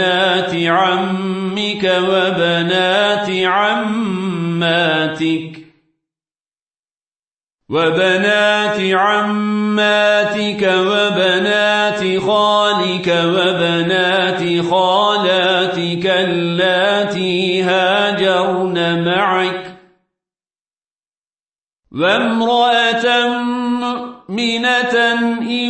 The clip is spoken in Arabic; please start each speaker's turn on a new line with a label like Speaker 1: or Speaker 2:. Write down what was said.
Speaker 1: وبنات عمك وبنات عماتك. وبنات عماتك وبنات خالك وبنات خالاتك اللاتي هاجرن معك. وامرأة مؤمنة إن